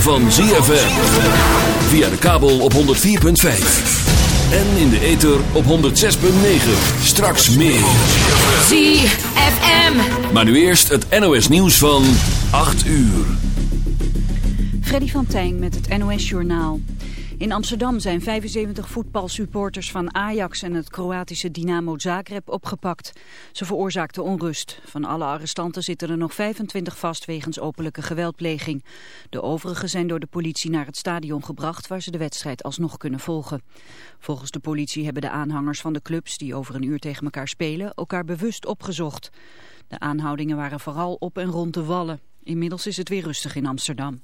van ZFM. Via de kabel op 104.5. En in de ether op 106.9. Straks meer. ZFM. Maar nu eerst het NOS nieuws van 8 uur. Freddy van Tijn met het NOS Journaal. In Amsterdam zijn 75 voetbalsupporters van Ajax en het Kroatische Dynamo Zagreb opgepakt. Ze veroorzaakten onrust. Van alle arrestanten zitten er nog 25 vast wegens openlijke geweldpleging. De overigen zijn door de politie naar het stadion gebracht waar ze de wedstrijd alsnog kunnen volgen. Volgens de politie hebben de aanhangers van de clubs die over een uur tegen elkaar spelen elkaar bewust opgezocht. De aanhoudingen waren vooral op en rond de Wallen. Inmiddels is het weer rustig in Amsterdam.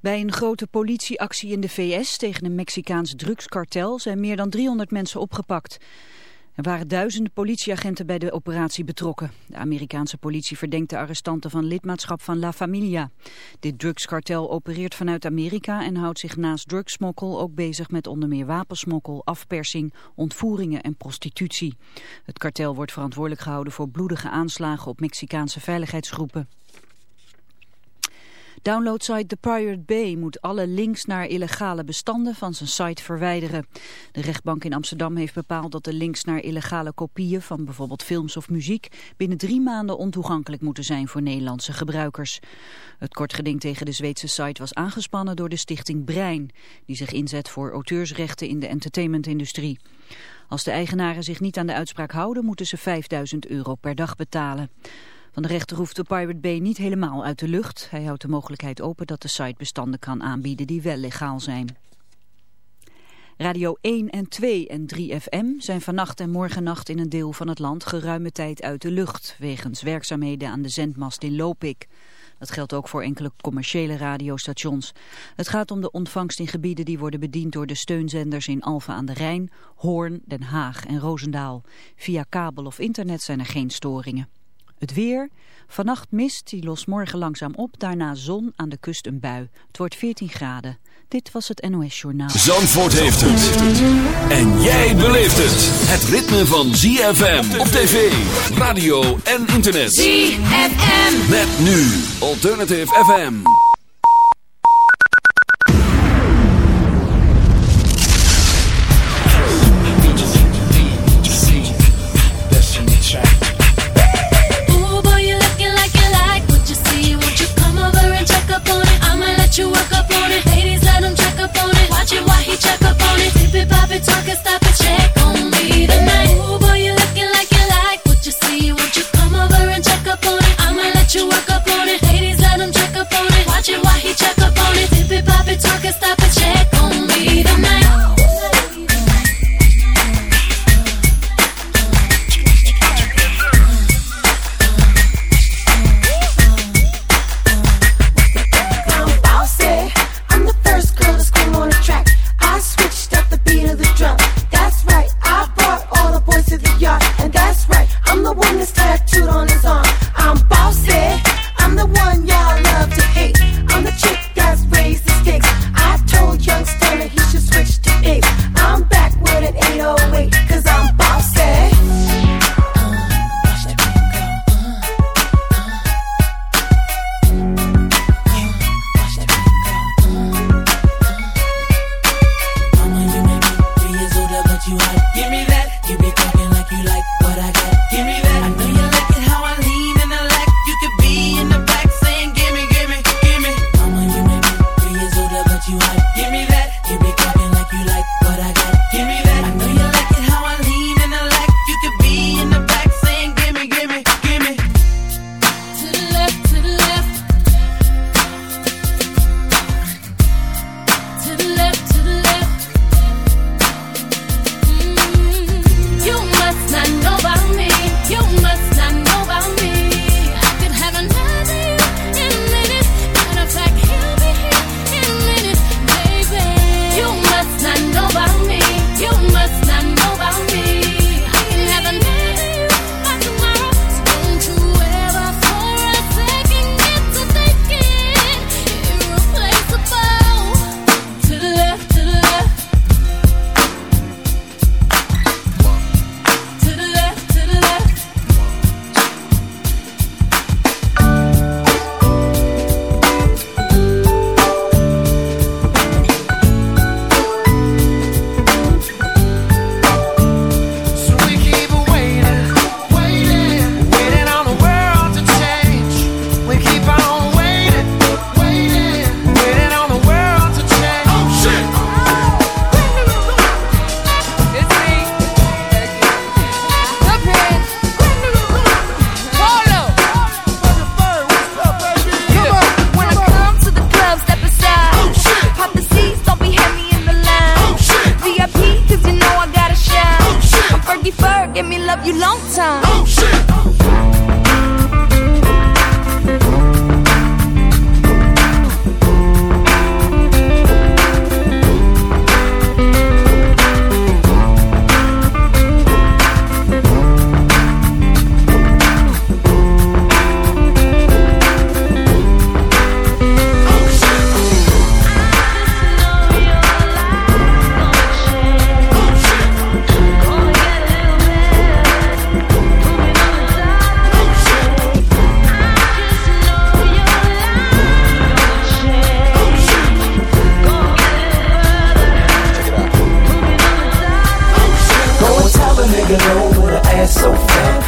Bij een grote politieactie in de VS tegen een Mexicaans drugskartel zijn meer dan 300 mensen opgepakt. Er waren duizenden politieagenten bij de operatie betrokken. De Amerikaanse politie verdenkt de arrestanten van lidmaatschap van La Familia. Dit drugskartel opereert vanuit Amerika en houdt zich naast drugsmokkel ook bezig met onder meer wapensmokkel, afpersing, ontvoeringen en prostitutie. Het kartel wordt verantwoordelijk gehouden voor bloedige aanslagen op Mexicaanse veiligheidsgroepen. Downloadsite The Pirate Bay moet alle links naar illegale bestanden van zijn site verwijderen. De rechtbank in Amsterdam heeft bepaald dat de links naar illegale kopieën van bijvoorbeeld films of muziek binnen drie maanden ontoegankelijk moeten zijn voor Nederlandse gebruikers. Het kortgeding tegen de Zweedse site was aangespannen door de stichting Brein, die zich inzet voor auteursrechten in de entertainmentindustrie. Als de eigenaren zich niet aan de uitspraak houden, moeten ze 5000 euro per dag betalen. Van de rechter hoeft de Pirate Bay niet helemaal uit de lucht. Hij houdt de mogelijkheid open dat de site bestanden kan aanbieden die wel legaal zijn. Radio 1 en 2 en 3FM zijn vannacht en morgennacht in een deel van het land geruime tijd uit de lucht, wegens werkzaamheden aan de zendmast in Lopik. Dat geldt ook voor enkele commerciële radiostations. Het gaat om de ontvangst in gebieden die worden bediend door de steunzenders in Alphen aan de Rijn, Hoorn, Den Haag en Roosendaal. Via kabel of internet zijn er geen storingen. Het weer. Vannacht mist, die lost morgen langzaam op. Daarna zon, aan de kust een bui. Het wordt 14 graden. Dit was het NOS Journaal. Zandvoort heeft het. En jij beleeft het. Het ritme van ZFM op tv, radio en internet. ZFM. Met nu Alternative FM.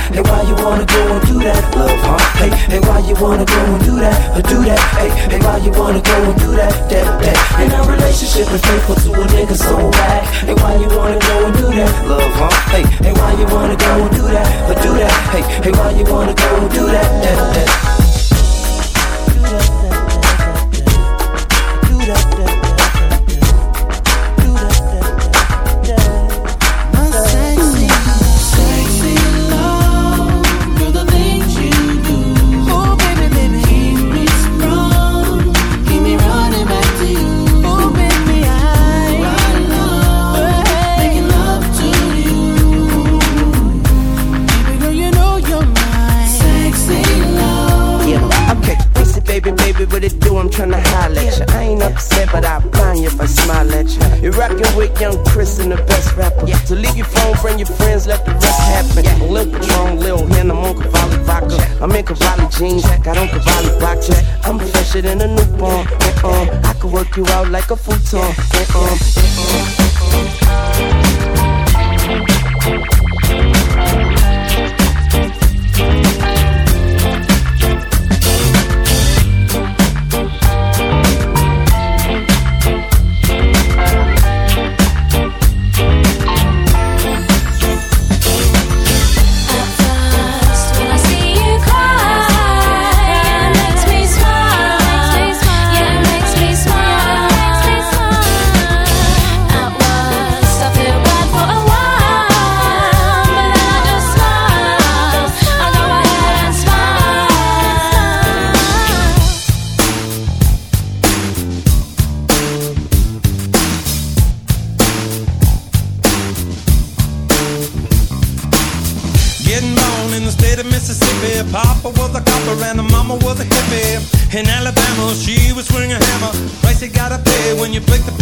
Hey, why you wanna go and do that, love, huh? Hey, hey, why you wanna go and do that, or do that? Hey, hey, why you wanna go and do that, that, that? And our relationship is faithful to a nigga so bad. Hey, why you wanna go and do that, love, huh? Hey, hey, why you wanna go and do that, or do that? Hey, hey, why you wanna go and do that, that, that? You're rockin' with young Chris and the best rapper. So leave your phone, bring your friends, let the rest happen. Lil Patron, Lil Hen, I'm on Cavalli vodka. I'm in Cavalli jeans, got on Cavalli boxers. I'm fresher than a newborn. Uh-uh. I could work you out like a futon. Uh-uh. First, uh-uh. In Alabama, she was swinging a hammer. Price you gotta pay when you break the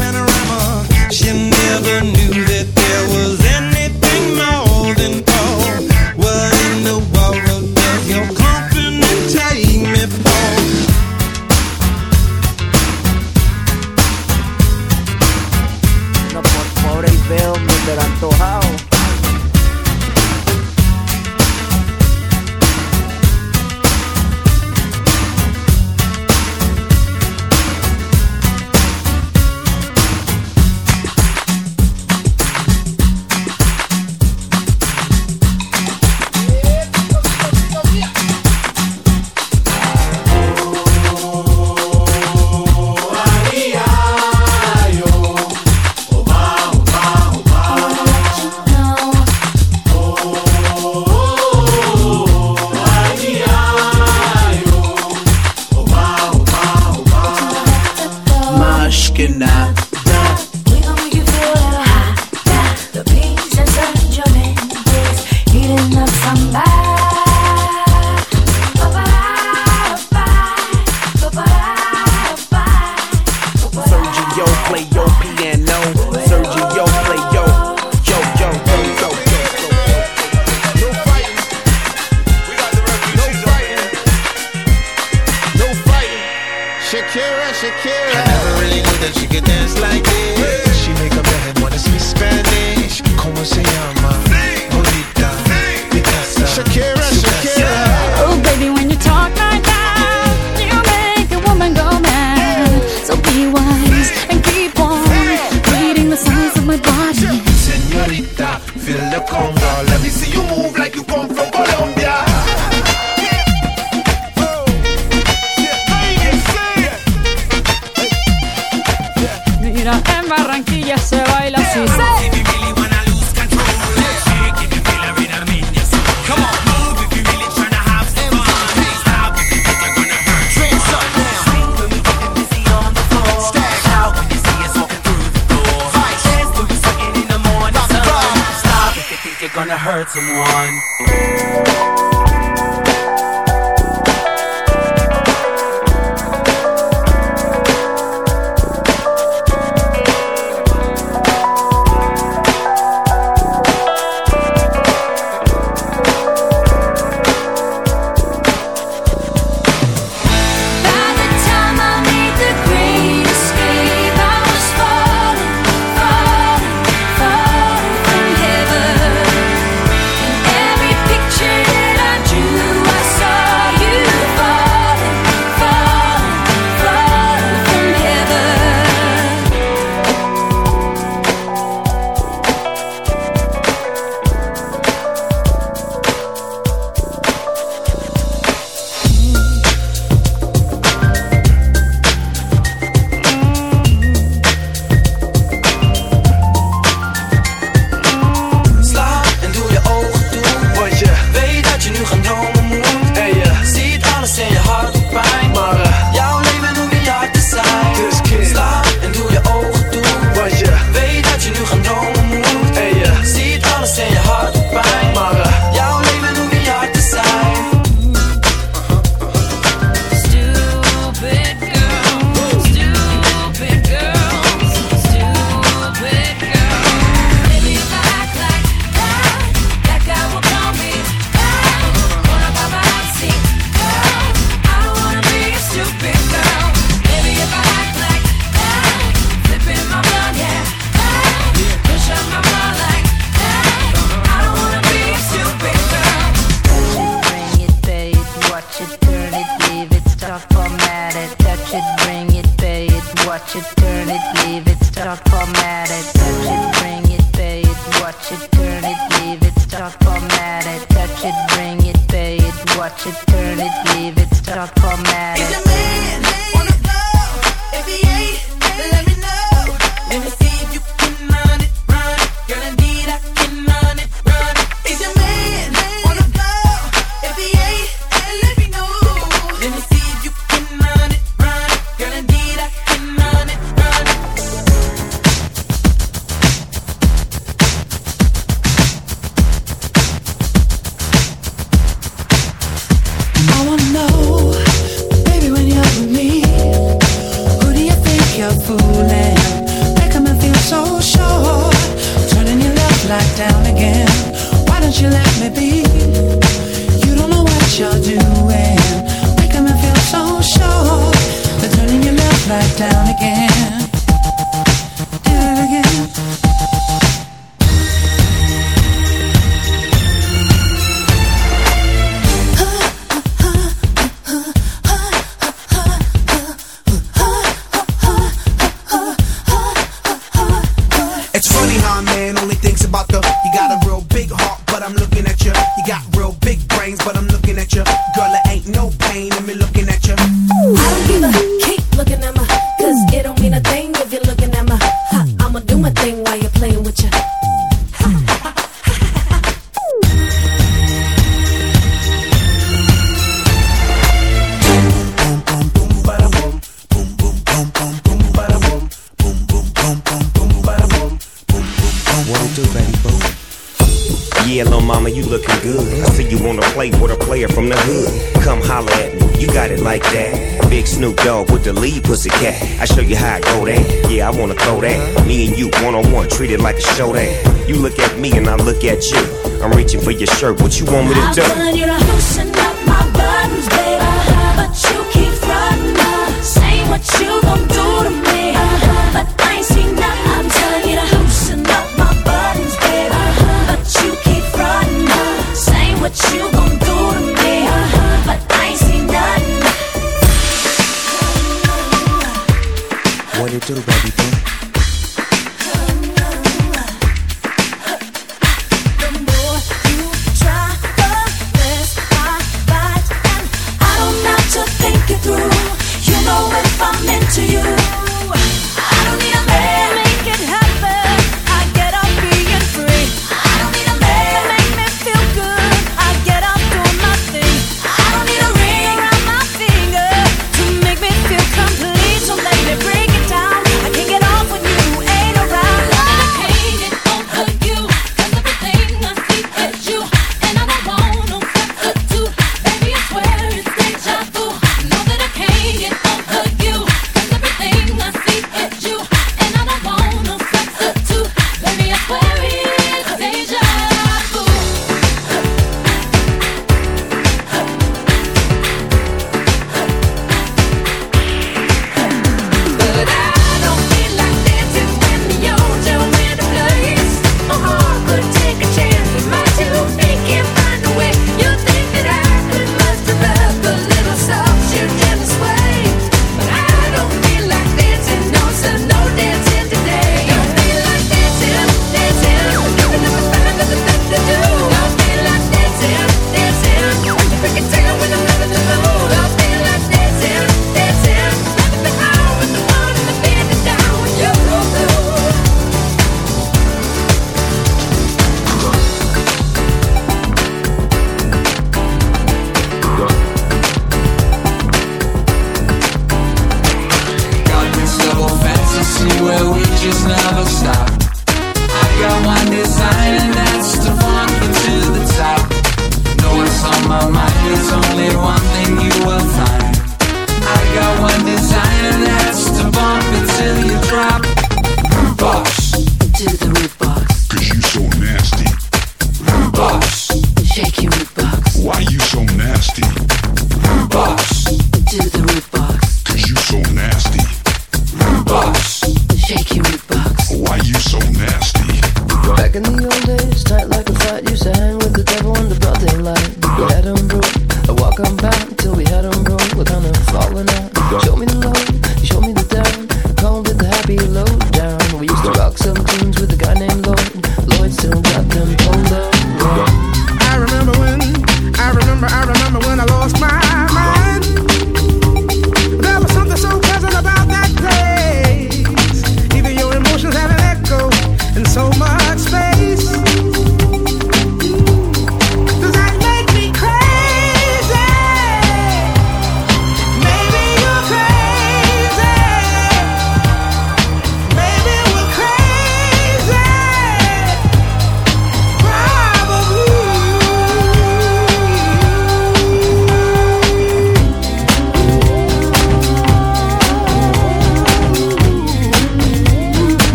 and with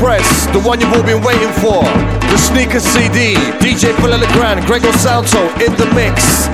press, the one you've all been waiting for. The sneaker CD, DJ Phil Legrand, Grego Salto in the mix.